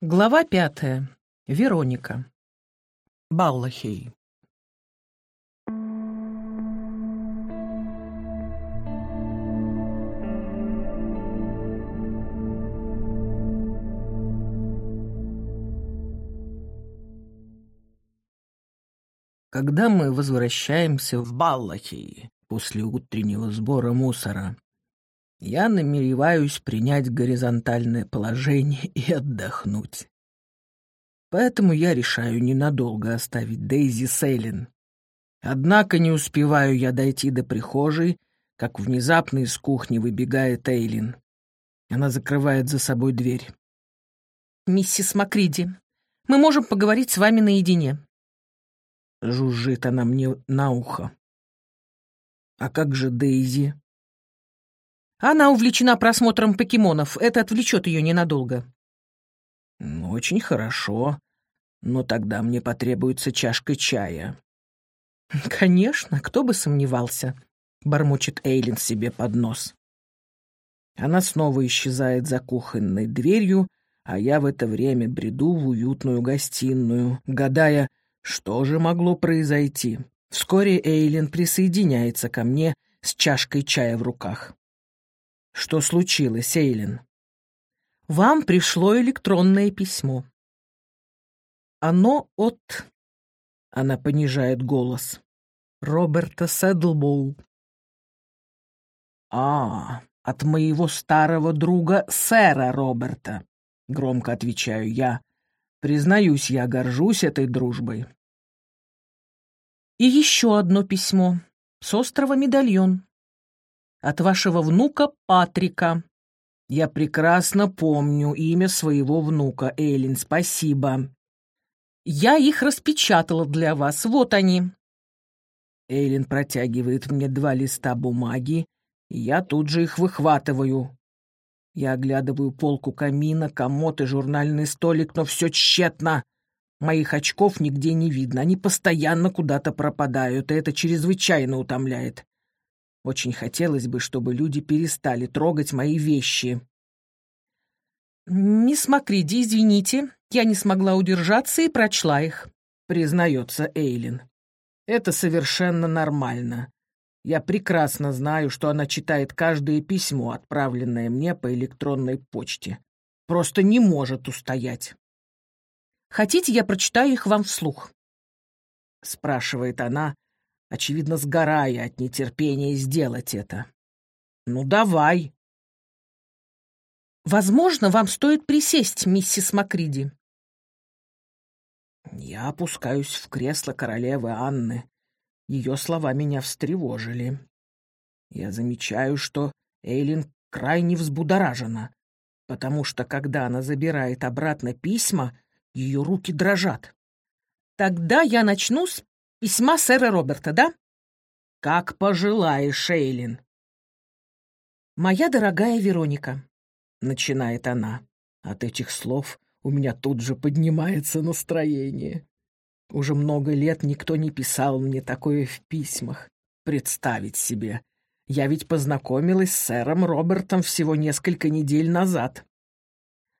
Глава пятая. Вероника. Баллахей. Когда мы возвращаемся в Баллахей после утреннего сбора мусора, я намереваюсь принять горизонтальное положение и отдохнуть. Поэтому я решаю ненадолго оставить Дейзи Сейлин. Однако не успеваю я дойти до прихожей, как внезапно из кухни выбегает Эйлин. Она закрывает за собой дверь. «Миссис Макриди, мы можем поговорить с вами наедине». Жужжит она мне на ухо. «А как же Дейзи?» Она увлечена просмотром покемонов. Это отвлечет ее ненадолго. Очень хорошо. Но тогда мне потребуется чашка чая. Конечно, кто бы сомневался, бормочет Эйлин себе под нос. Она снова исчезает за кухонной дверью, а я в это время бреду в уютную гостиную, гадая, что же могло произойти. Вскоре Эйлин присоединяется ко мне с чашкой чая в руках. Что случилось, Эйлин? Вам пришло электронное письмо. Оно от... Она понижает голос. Роберта Седлбоу. А, от моего старого друга сэра Роберта, громко отвечаю я. Признаюсь, я горжусь этой дружбой. И еще одно письмо с острова Медальон от вашего внука Патрика». «Я прекрасно помню имя своего внука, Эйлин, спасибо». «Я их распечатала для вас, вот они». Эйлин протягивает мне два листа бумаги, и я тут же их выхватываю. Я оглядываю полку камина, комод и журнальный столик, но все тщетно. Моих очков нигде не видно, они постоянно куда-то пропадают, и это чрезвычайно утомляет. Очень хотелось бы, чтобы люди перестали трогать мои вещи. «Мисс Макриди, извините, я не смогла удержаться и прочла их», — признается Эйлин. «Это совершенно нормально. Я прекрасно знаю, что она читает каждое письмо, отправленное мне по электронной почте. Просто не может устоять». «Хотите, я прочитаю их вам вслух?» — спрашивает она, очевидно, сгорая от нетерпения сделать это. «Ну, давай!» «Возможно, вам стоит присесть, миссис Макриди». Я опускаюсь в кресло королевы Анны. Ее слова меня встревожили. Я замечаю, что Эйлин крайне взбудоражена, потому что, когда она забирает обратно письма, ее руки дрожат. Тогда я начну с Письма сэра Роберта, да? Как пожелаешь, Шейлин. Моя дорогая Вероника, начинает она. От этих слов у меня тут же поднимается настроение. Уже много лет никто не писал мне такое в письмах. Представить себе. Я ведь познакомилась с сэром Робертом всего несколько недель назад.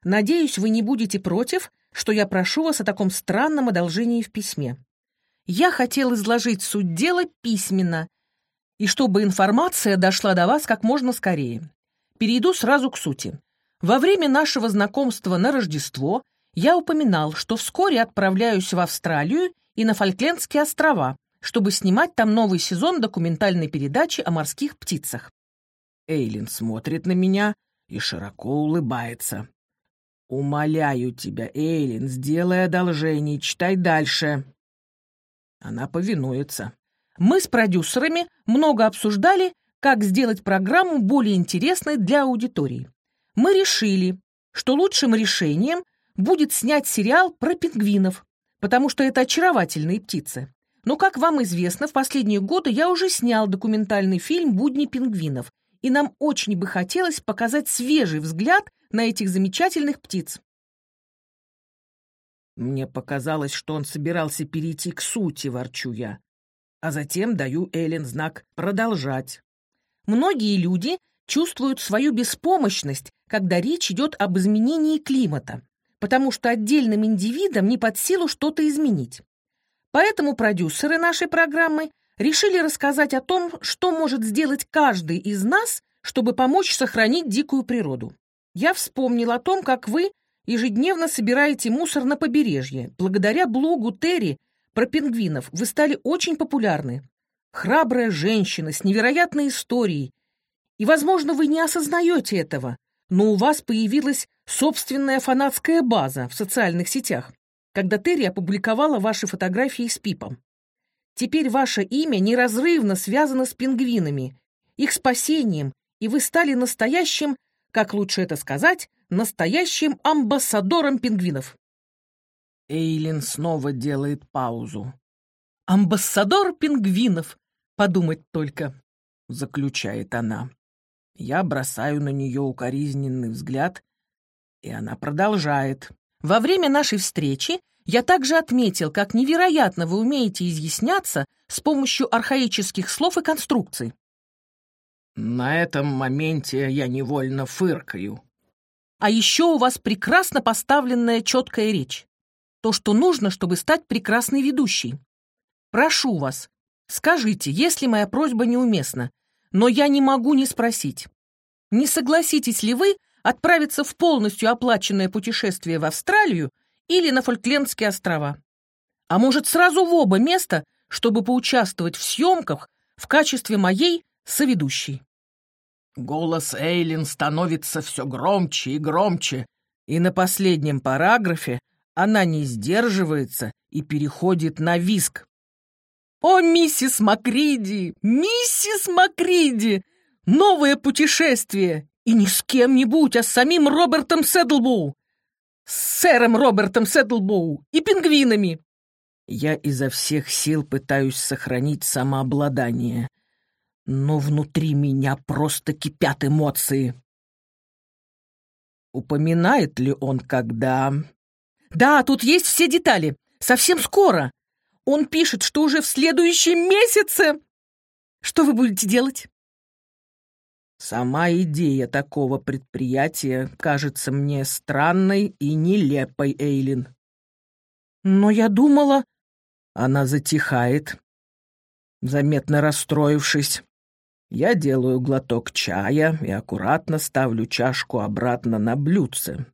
Надеюсь, вы не будете против, что я прошу вас о таком странном одолжении в письме. Я хотел изложить суть дела письменно, и чтобы информация дошла до вас как можно скорее. Перейду сразу к сути. Во время нашего знакомства на Рождество я упоминал, что вскоре отправляюсь в Австралию и на Фольклендские острова, чтобы снимать там новый сезон документальной передачи о морских птицах. Эйлин смотрит на меня и широко улыбается. «Умоляю тебя, Эйлин, сделай одолжение, читай дальше». Она повинуется. Мы с продюсерами много обсуждали, как сделать программу более интересной для аудитории. Мы решили, что лучшим решением будет снять сериал про пингвинов, потому что это очаровательные птицы. Но, как вам известно, в последние годы я уже снял документальный фильм «Будни пингвинов», и нам очень бы хотелось показать свежий взгляд на этих замечательных птиц. Мне показалось, что он собирался перейти к сути, ворчу я. А затем даю Эллен знак «продолжать». Многие люди чувствуют свою беспомощность, когда речь идет об изменении климата. потому что отдельным индивидам не под силу что-то изменить. Поэтому продюсеры нашей программы решили рассказать о том, что может сделать каждый из нас, чтобы помочь сохранить дикую природу. Я вспомнил о том, как вы ежедневно собираете мусор на побережье. Благодаря блогу Терри про пингвинов вы стали очень популярны. Храбрая женщина с невероятной историей. И, возможно, вы не осознаете этого, но у вас появилась собственная фанатская база в социальных сетях, когда Терри опубликовала ваши фотографии с Пипом. Теперь ваше имя неразрывно связано с пингвинами, их спасением, и вы стали настоящим, как лучше это сказать, настоящим амбассадором пингвинов. Эйлин снова делает паузу. «Амбассадор пингвинов! Подумать только!» — заключает она. Я бросаю на нее укоризненный взгляд, и она продолжает. «Во время нашей встречи я также отметил, как невероятно вы умеете изъясняться с помощью архаических слов и конструкций». На этом моменте я невольно фыркаю. А еще у вас прекрасно поставленная четкая речь. То, что нужно, чтобы стать прекрасной ведущей. Прошу вас, скажите, если моя просьба неуместна, но я не могу не спросить. Не согласитесь ли вы отправиться в полностью оплаченное путешествие в Австралию или на Фольклендские острова? А может, сразу в оба места, чтобы поучаствовать в съемках в качестве моей соведущей? Голос Эйлин становится все громче и громче, и на последнем параграфе она не сдерживается и переходит на виск. «О, миссис Макриди! Миссис Макриди! Новое путешествие! И не с кем-нибудь, а с самим Робертом Седлбоу! С сэром Робертом Седлбоу и пингвинами!» Я изо всех сил пытаюсь сохранить самообладание, но внутри меня просто кипят эмоции. Упоминает ли он когда? Да, тут есть все детали. Совсем скоро. Он пишет, что уже в следующем месяце. Что вы будете делать? Сама идея такого предприятия кажется мне странной и нелепой, Эйлин. Но я думала... Она затихает, заметно расстроившись. Я делаю глоток чая и аккуратно ставлю чашку обратно на блюдце.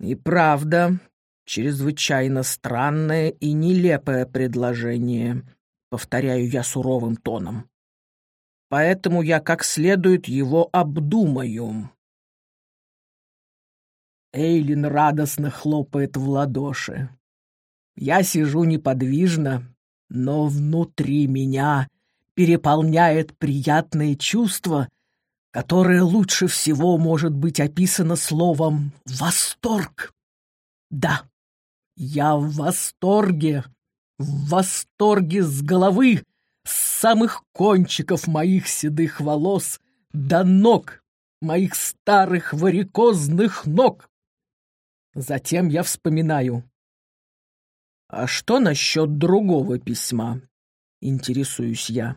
И правда, Чрезвычайно странное и нелепое предложение, повторяю я суровым тоном. Поэтому я как следует его обдумаю. Эйлин радостно хлопает в ладоши. Я сижу неподвижно, но внутри меня переполняет приятное чувство, которое лучше всего может быть описано словом «восторг». Да, я в восторге, в восторге с головы, с самых кончиков моих седых волос до ног, моих старых варикозных ног. Затем я вспоминаю. А что насчет другого письма? Интересуюсь я.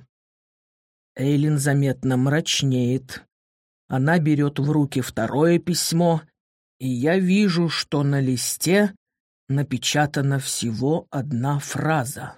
Эйлин заметно мрачнеет. Она берет в руки второе письмо, и я вижу, что на листе напечатана всего одна фраза.